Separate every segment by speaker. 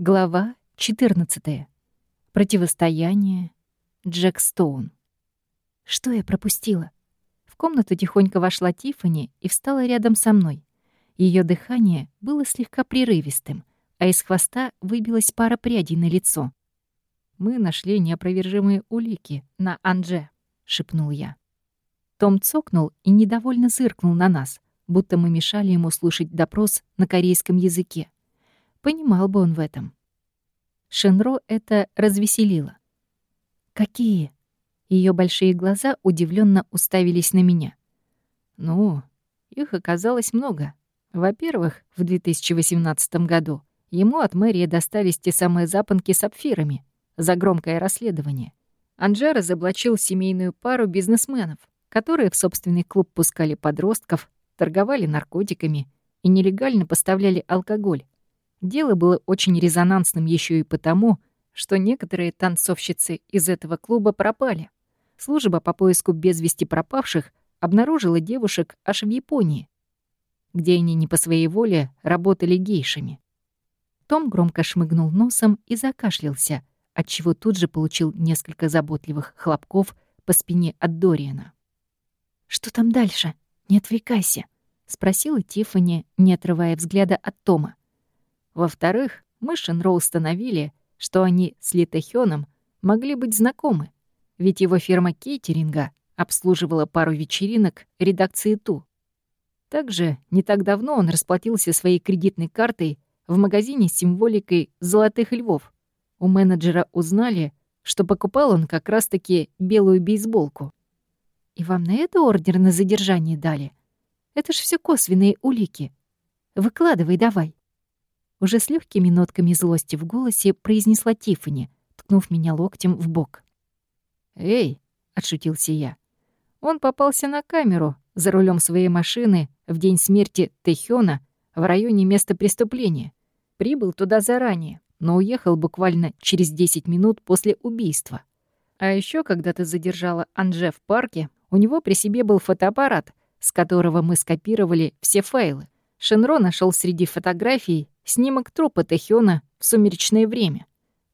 Speaker 1: Глава 14. Противостояние. Джек Стоун. Что я пропустила? В комнату тихонько вошла Тиффани и встала рядом со мной. Ее дыхание было слегка прерывистым, а из хвоста выбилась пара прядей на лицо. «Мы нашли неопровержимые улики на Анже», — шепнул я. Том цокнул и недовольно зыркнул на нас, будто мы мешали ему слушать допрос на корейском языке. Понимал бы он в этом. Шенро это развеселило. «Какие?» Ее большие глаза удивленно уставились на меня. «Ну, их оказалось много. Во-первых, в 2018 году ему от мэрии достались те самые запонки с апфирами за громкое расследование. Анжа разоблачил семейную пару бизнесменов, которые в собственный клуб пускали подростков, торговали наркотиками и нелегально поставляли алкоголь, Дело было очень резонансным еще и потому, что некоторые танцовщицы из этого клуба пропали. Служба по поиску без вести пропавших обнаружила девушек аж в Японии, где они не по своей воле работали гейшами. Том громко шмыгнул носом и закашлялся, отчего тут же получил несколько заботливых хлопков по спине от Дориана. «Что там дальше? Не отвлекайся», — спросила Тиффани, не отрывая взгляда от Тома. Во-вторых, мы с Шинро установили, что они с Литохёном могли быть знакомы, ведь его фирма кейтеринга обслуживала пару вечеринок редакции ТУ. Также не так давно он расплатился своей кредитной картой в магазине с символикой «Золотых львов». У менеджера узнали, что покупал он как раз-таки белую бейсболку. «И вам на это ордер на задержание дали? Это ж все косвенные улики. Выкладывай давай». Уже с легкими нотками злости в голосе произнесла Тиффани, ткнув меня локтем в бок. «Эй!» — отшутился я. Он попался на камеру за рулем своей машины в день смерти Тэхёна в районе места преступления. Прибыл туда заранее, но уехал буквально через 10 минут после убийства. А еще, когда ты задержала Анже в парке, у него при себе был фотоаппарат, с которого мы скопировали все файлы. Шенро нашел среди фотографий снимок трупа Тэхёна в сумеречное время.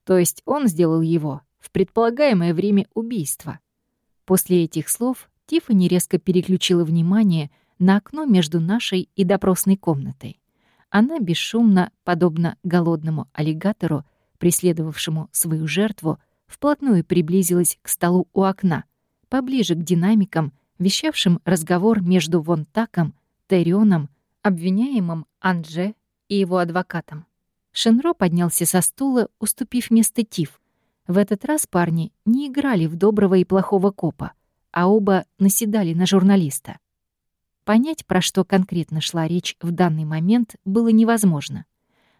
Speaker 1: То есть он сделал его в предполагаемое время убийства. После этих слов Тиффани резко переключила внимание на окно между нашей и допросной комнатой. Она бесшумно, подобно голодному аллигатору, преследовавшему свою жертву, вплотную приблизилась к столу у окна, поближе к динамикам, вещавшим разговор между Вонтаком, Терионом, обвиняемым Анже и его адвокатом. Шенро поднялся со стула, уступив место Тиф. В этот раз парни не играли в доброго и плохого копа, а оба наседали на журналиста. Понять, про что конкретно шла речь в данный момент, было невозможно.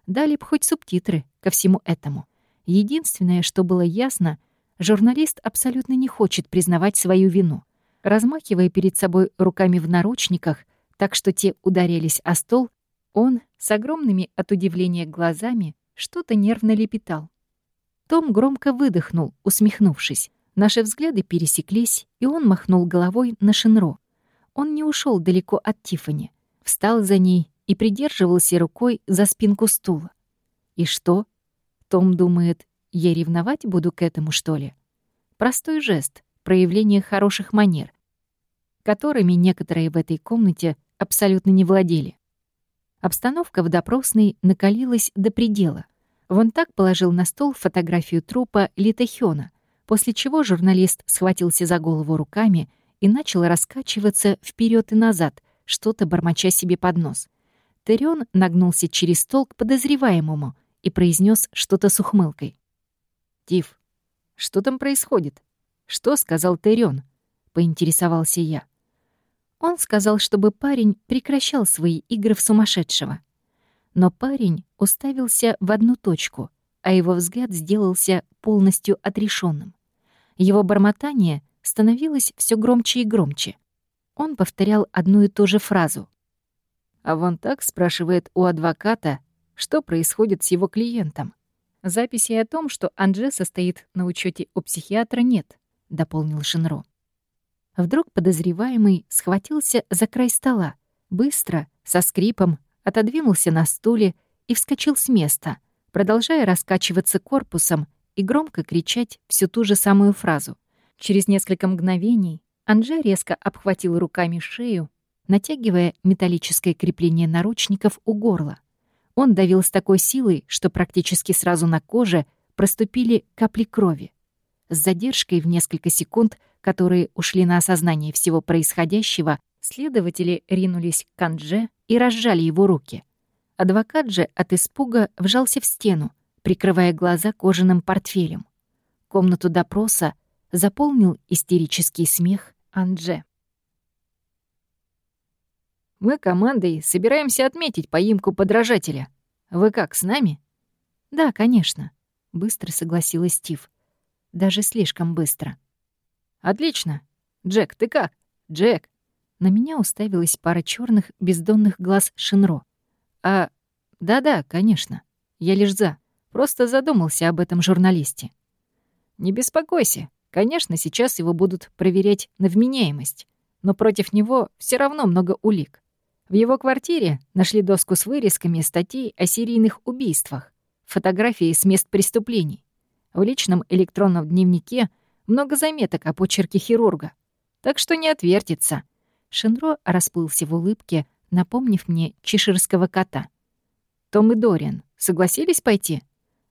Speaker 1: Дали б хоть субтитры ко всему этому. Единственное, что было ясно, журналист абсолютно не хочет признавать свою вину. Размахивая перед собой руками в наручниках, так что те ударились о стол, он с огромными от удивления глазами что-то нервно лепетал. Том громко выдохнул, усмехнувшись. Наши взгляды пересеклись, и он махнул головой на Шинро. Он не ушел далеко от Тифани, встал за ней и придерживался рукой за спинку стула. И что? Том думает, я ревновать буду к этому, что ли? Простой жест, проявление хороших манер, которыми некоторые в этой комнате абсолютно не владели. Обстановка в допросной накалилась до предела. Вон так положил на стол фотографию трупа Лита Хёна, после чего журналист схватился за голову руками и начал раскачиваться вперед и назад, что-то бормоча себе под нос. Терион нагнулся через стол к подозреваемому и произнес что-то с ухмылкой. «Тиф, что там происходит? Что сказал Терион?» — поинтересовался я. Он сказал, чтобы парень прекращал свои игры в сумасшедшего. Но парень уставился в одну точку, а его взгляд сделался полностью отрешенным. Его бормотание становилось все громче и громче. Он повторял одну и ту же фразу. А вон так спрашивает у адвоката, что происходит с его клиентом. Записей о том, что Анже состоит на учете у психиатра, нет, дополнил Шинро. Вдруг подозреваемый схватился за край стола, быстро, со скрипом, отодвинулся на стуле и вскочил с места, продолжая раскачиваться корпусом и громко кричать всю ту же самую фразу. Через несколько мгновений Анже резко обхватил руками шею, натягивая металлическое крепление наручников у горла. Он давил с такой силой, что практически сразу на коже проступили капли крови. С задержкой в несколько секунд, которые ушли на осознание всего происходящего, следователи ринулись к Кандже и разжали его руки. Адвокат же от испуга вжался в стену, прикрывая глаза кожаным портфелем. Комнату допроса заполнил истерический смех Андже.
Speaker 2: Мы командой собираемся отметить поимку подражателя. Вы как, с нами?
Speaker 1: Да, конечно, быстро согласилась Стив. Даже слишком быстро.
Speaker 2: Отлично. Джек, ты как? Джек.
Speaker 1: На меня уставилась пара черных бездонных глаз Шинро.
Speaker 2: А, да-да, конечно. Я лишь за. Просто задумался об этом журналисте. Не беспокойся. Конечно, сейчас его будут проверять на вменяемость, но против него все равно много улик. В его квартире нашли доску с вырезками статей о серийных убийствах, фотографии с мест преступлений. В личном электронном дневнике много заметок о почерке хирурга. Так что не отвертится. Шинро расплылся в улыбке, напомнив мне чеширского кота. «Том и Дориан согласились пойти?»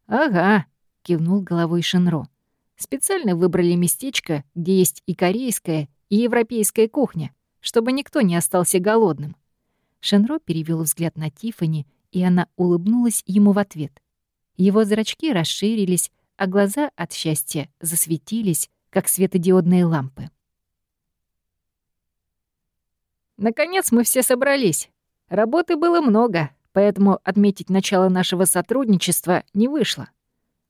Speaker 2: «Ага», — кивнул головой Шинро. «Специально выбрали местечко, где есть и корейская, и европейская кухня, чтобы никто не остался голодным. Шенро перевел взгляд на Тифани, и она улыбнулась ему в ответ. Его зрачки расширились, а глаза от счастья засветились, как светодиодные лампы. «Наконец мы все собрались. Работы было много, поэтому отметить начало нашего сотрудничества не вышло.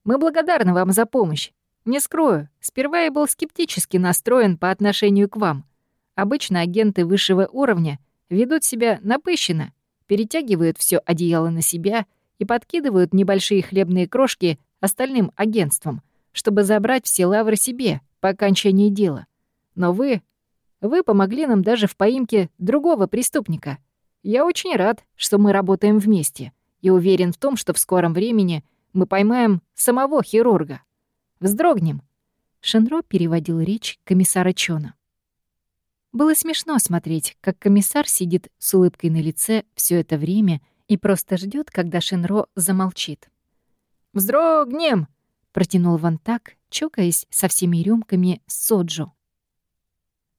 Speaker 2: Мы благодарны вам за помощь. Не скрою, сперва я был скептически настроен по отношению к вам. Обычно агенты высшего уровня — ведут себя напыщенно, перетягивают все одеяло на себя и подкидывают небольшие хлебные крошки остальным агентствам, чтобы забрать все лавры себе по окончании дела. Но вы... Вы помогли нам даже в поимке другого преступника. Я очень рад, что мы работаем вместе и уверен в том, что в скором времени мы поймаем самого хирурга. Вздрогнем.
Speaker 1: Шенро переводил речь комиссара Чона. Было смешно смотреть, как комиссар сидит с улыбкой на лице все это время и просто ждет, когда Шинро замолчит.
Speaker 2: «Вздрогнем!» — протянул Ван Так,
Speaker 1: чокаясь со всеми рюмками соджу.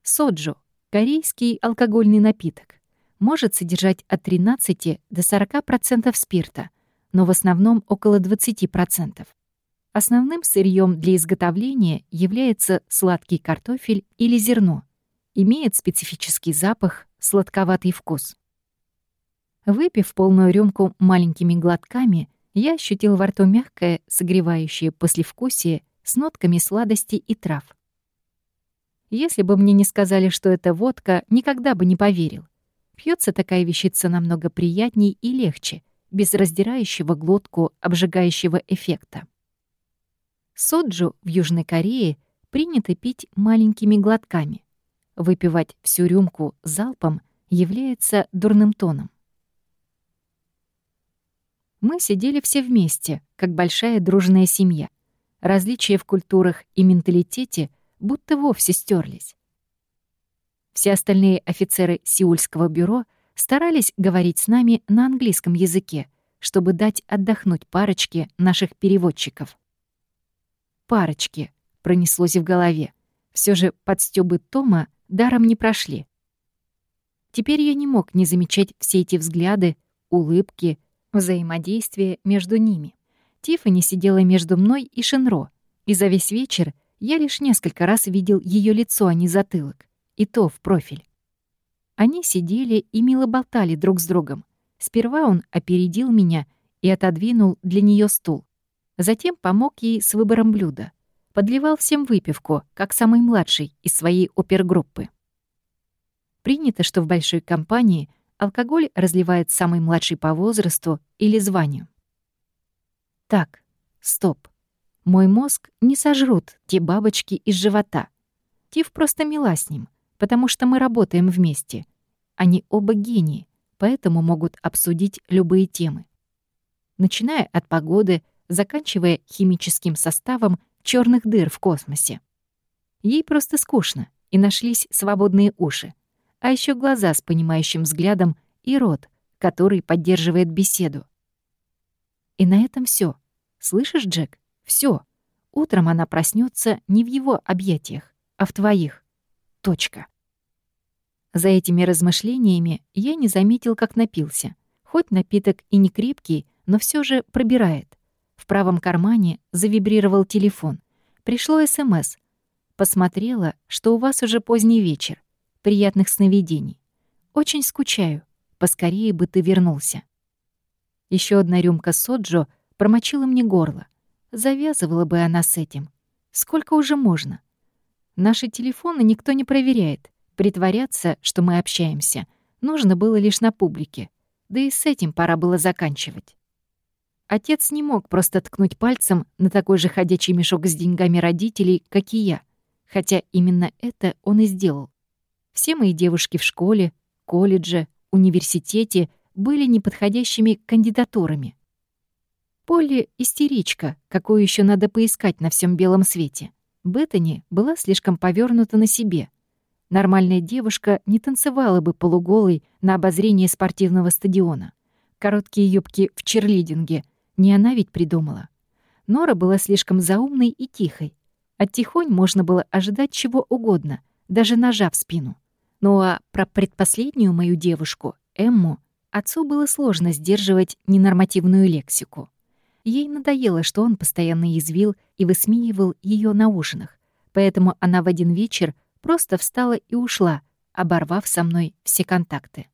Speaker 1: Соджу — корейский алкогольный напиток. Может содержать от 13 до 40% спирта, но в основном около 20%. Основным сырьем для изготовления является сладкий картофель или зерно — имеет специфический запах, сладковатый вкус. Выпив полную рюмку маленькими глотками, я ощутил во рту мягкое, согревающее послевкусие с нотками сладости и трав. Если бы мне не сказали, что это водка, никогда бы не поверил. Пьется такая вещица намного приятней и легче, без раздирающего глотку обжигающего эффекта. Соджу в Южной Корее принято пить маленькими глотками. Выпивать всю рюмку залпом является дурным тоном. Мы сидели все вместе, как большая дружная семья. Различия в культурах и менталитете будто вовсе стерлись. Все остальные офицеры Сеульского бюро старались говорить с нами на английском языке, чтобы дать отдохнуть парочке наших переводчиков. «Парочки», — пронеслось в голове. Все же подстёбы Тома даром не прошли. Теперь я не мог не замечать все эти взгляды, улыбки, взаимодействие между ними. Тиффани сидела между мной и Шенро, и за весь вечер я лишь несколько раз видел ее лицо, а не затылок, и то в профиль. Они сидели и мило болтали друг с другом. Сперва он опередил меня и отодвинул для нее стул. Затем помог ей с выбором блюда подливал всем выпивку, как самый младший из своей опергруппы. Принято, что в большой компании алкоголь разливает самый младший по возрасту или званию. Так, стоп. Мой мозг не сожрут те бабочки из живота. Тиф просто мила с ним, потому что мы работаем вместе. Они оба гении, поэтому могут обсудить любые темы. Начиная от погоды — заканчивая химическим составом черных дыр в космосе. Ей просто скучно, и нашлись свободные уши, а еще глаза с понимающим взглядом и рот, который поддерживает беседу. И на этом все. Слышишь, Джек? Все. Утром она проснется не в его объятиях, а в твоих. Точка. За этими размышлениями я не заметил, как напился. Хоть напиток и не крепкий, но все же пробирает. В правом кармане завибрировал телефон. Пришло СМС. Посмотрела, что у вас уже поздний вечер. Приятных сновидений. Очень скучаю. Поскорее бы ты вернулся. Еще одна рюмка соджо промочила мне горло. Завязывала бы она с этим. Сколько уже можно? Наши телефоны никто не проверяет. Притворяться, что мы общаемся, нужно было лишь на публике. Да и с этим пора было заканчивать. Отец не мог просто ткнуть пальцем на такой же ходячий мешок с деньгами родителей, как и я, хотя именно это он и сделал. Все мои девушки в школе, колледже, университете были неподходящими кандидатурами. Поле — истеричка, какую еще надо поискать на всем белом свете. Беттани была слишком повернута на себе. Нормальная девушка не танцевала бы полуголой на обозрении спортивного стадиона. Короткие юбки в черлидинге — не она ведь придумала. Нора была слишком заумной и тихой. От тихонь можно было ожидать чего угодно, даже ножа в спину. Ну а про предпоследнюю мою девушку, Эмму, отцу было сложно сдерживать ненормативную лексику. Ей надоело, что он постоянно язвил и высмеивал ее на ужинах, поэтому она в один вечер просто встала и ушла, оборвав со мной все контакты.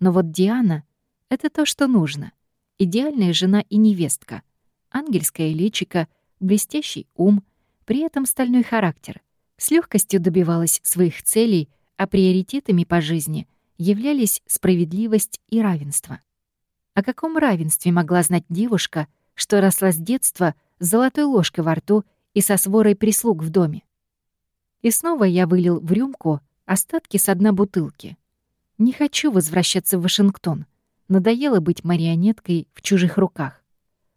Speaker 1: Но вот Диана — это то, что нужно — идеальная жена и невестка, ангельское личико, блестящий ум, при этом стальной характер. С легкостью добивалась своих целей, а приоритетами по жизни являлись справедливость и равенство. О каком равенстве могла знать девушка, что росла с детства с золотой ложкой во рту и со сворой прислуг в доме? И снова я вылил в рюмку остатки с одной бутылки. Не хочу возвращаться в Вашингтон. Надоело быть марионеткой в чужих руках.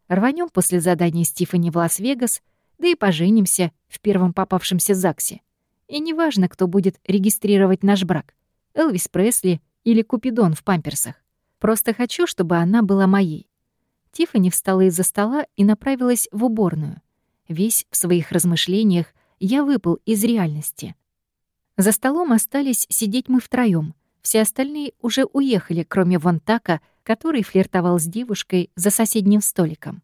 Speaker 1: Рванем после задания Стифани в Лас-Вегас, да и поженимся в первом попавшемся ЗАГСе. И неважно, кто будет регистрировать наш брак — Элвис Пресли или Купидон в памперсах. Просто хочу, чтобы она была моей. Тиффани встала из-за стола и направилась в уборную. Весь в своих размышлениях я выпал из реальности. За столом остались сидеть мы втроём, все остальные уже уехали, кроме Вонтака, который флиртовал с девушкой за соседним столиком.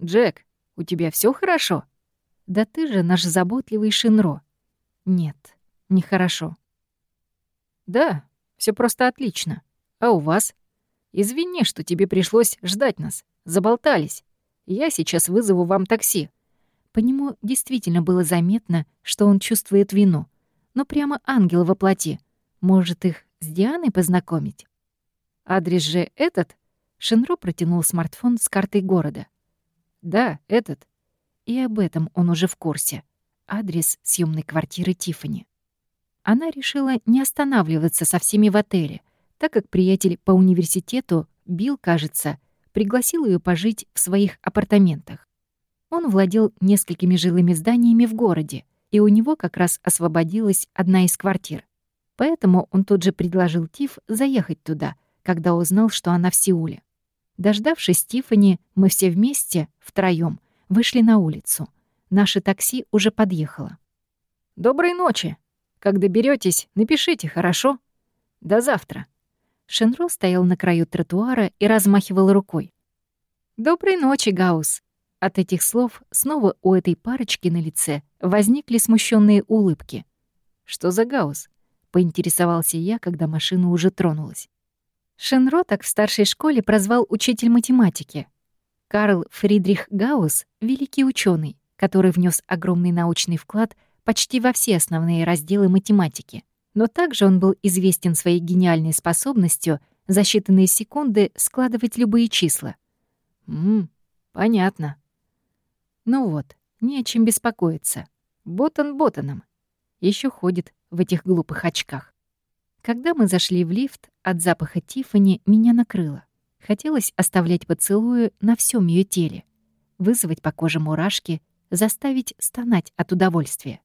Speaker 2: «Джек, у тебя все хорошо?»
Speaker 1: «Да ты же наш заботливый Шинро». «Нет, нехорошо».
Speaker 2: «Да, все просто отлично. А у вас?» «Извини, что тебе пришлось ждать нас. Заболтались. Я сейчас вызову вам такси».
Speaker 1: По нему действительно было заметно, что он чувствует вину. Но прямо ангел во плоти. Может, их с Дианой познакомить? Адрес же этот? Шинро протянул смартфон с картой города.
Speaker 2: Да, этот.
Speaker 1: И об этом он уже в курсе. Адрес съемной квартиры Тифани. Она решила не останавливаться со всеми в отеле, так как приятель по университету, Билл, кажется, пригласил ее пожить в своих апартаментах. Он владел несколькими жилыми зданиями в городе, и у него как раз освободилась одна из квартир. Поэтому он тут же предложил Тиф заехать туда, когда узнал, что она в Сеуле. Дождавшись Тифани, мы все вместе, втроем, вышли на улицу. Наше такси уже подъехало.
Speaker 2: «Доброй ночи! Как доберетесь, напишите, хорошо? До завтра!»
Speaker 1: Шенро стоял на краю тротуара и размахивал рукой. «Доброй ночи, Гаус!» От этих слов снова у этой парочки на лице возникли смущенные улыбки. «Что за Гаус? поинтересовался я, когда машина уже тронулась. Шенро так в старшей школе прозвал учитель математики. Карл Фридрих Гаусс — великий ученый, который внес огромный научный вклад почти во все основные разделы математики. Но также он был известен своей гениальной способностью за считанные секунды складывать любые числа.
Speaker 2: Мм, понятно.
Speaker 1: Ну вот, не о чем беспокоиться. Ботан ботаном. Еще ходит в этих глупых очках. Когда мы зашли в лифт, от запаха Тифани меня накрыло. Хотелось оставлять поцелуи на всем ее теле, вызвать по коже мурашки, заставить стонать от удовольствия.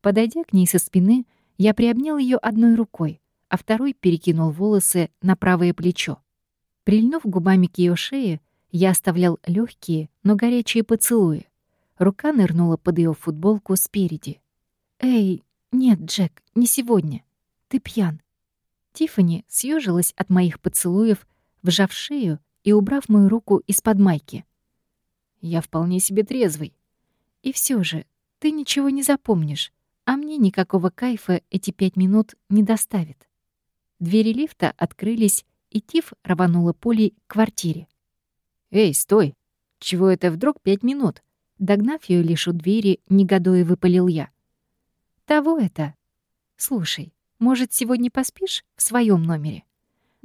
Speaker 1: Подойдя к ней со спины, я приобнял ее одной рукой, а второй перекинул волосы на правое плечо. Прильнув губами к ее шее, я оставлял легкие, но горячие поцелуи. Рука нырнула под ее футболку спереди. «Эй, нет, Джек, не сегодня. Ты пьян». Тиффани съежилась от моих поцелуев, вжав шею и убрав мою руку из-под майки.
Speaker 2: «Я вполне себе трезвый».
Speaker 1: «И все же, ты ничего не запомнишь, а мне никакого кайфа эти пять минут не доставит». Двери лифта открылись, и Тиф рванула Полей к квартире.
Speaker 2: «Эй, стой! Чего это вдруг пять минут?»
Speaker 1: Догнав ее лишь у двери, негодуя выпалил я. «Того это. Слушай, может, сегодня поспишь в своем номере?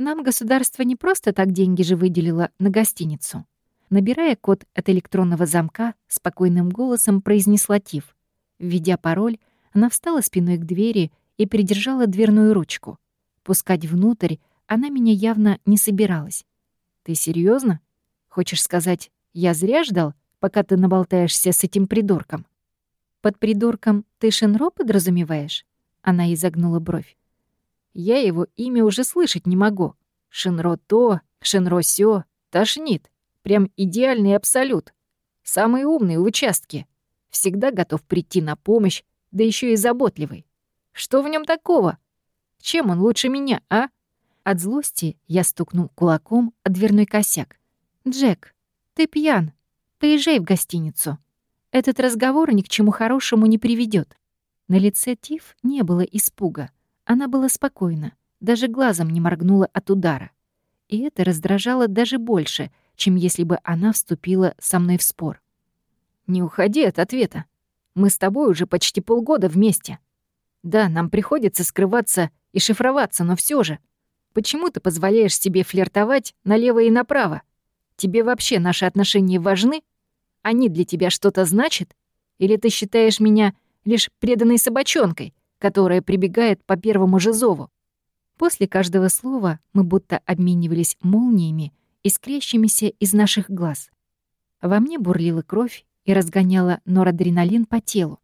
Speaker 1: Нам государство не просто так деньги же выделило на гостиницу». Набирая код от электронного замка, спокойным голосом произнесла Тиф. Введя пароль, она встала спиной к двери и придержала дверную ручку. Пускать внутрь она меня явно не собиралась.
Speaker 2: «Ты серьезно? Хочешь сказать, я зря ждал, пока ты наболтаешься с этим придурком?»
Speaker 1: «Под придурком ты Шинро подразумеваешь?» Она изогнула бровь.
Speaker 2: «Я его имя уже слышать не могу. Шинро то, Шинро сё, тошнит. Прям идеальный абсолют. Самый умный в участке. Всегда готов прийти на помощь, да еще и заботливый. Что в нем такого? Чем он лучше меня, а?»
Speaker 1: От злости я стукнул кулаком о дверной косяк. «Джек, ты пьян. Поезжай в гостиницу. Этот разговор ни к чему хорошему не приведет. На лице Тиф не было испуга. Она была спокойна, даже глазом не моргнула от удара. И это раздражало даже больше, чем если бы она вступила со мной в спор.
Speaker 2: «Не уходи от ответа. Мы с тобой уже почти полгода вместе. Да, нам приходится скрываться и шифроваться, но все же...» Почему ты позволяешь себе флиртовать налево и направо? Тебе вообще наши отношения важны? Они для тебя что-то значат? Или ты считаешь меня лишь преданной собачонкой, которая прибегает по первому же зову?»
Speaker 1: После каждого слова мы будто обменивались молниями, искрящимися из наших глаз. Во мне бурлила кровь и разгоняла норадреналин по телу.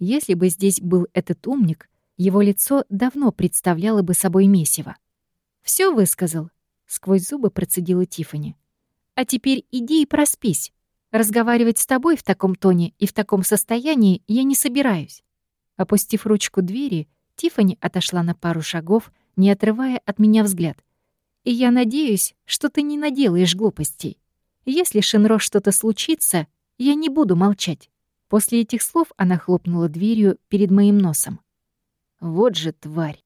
Speaker 1: Если бы здесь был этот умник, его лицо давно представляло бы собой месиво. Все высказал», — сквозь зубы процедила Тифани. «А теперь иди и проспись. Разговаривать с тобой в таком тоне и в таком состоянии я не собираюсь». Опустив ручку двери, Тифани отошла на пару шагов, не отрывая от меня взгляд. «И я надеюсь, что ты не наделаешь глупостей. Если Шинро что-то случится, я не буду молчать». После этих слов она хлопнула дверью перед моим носом.
Speaker 2: «Вот же тварь!»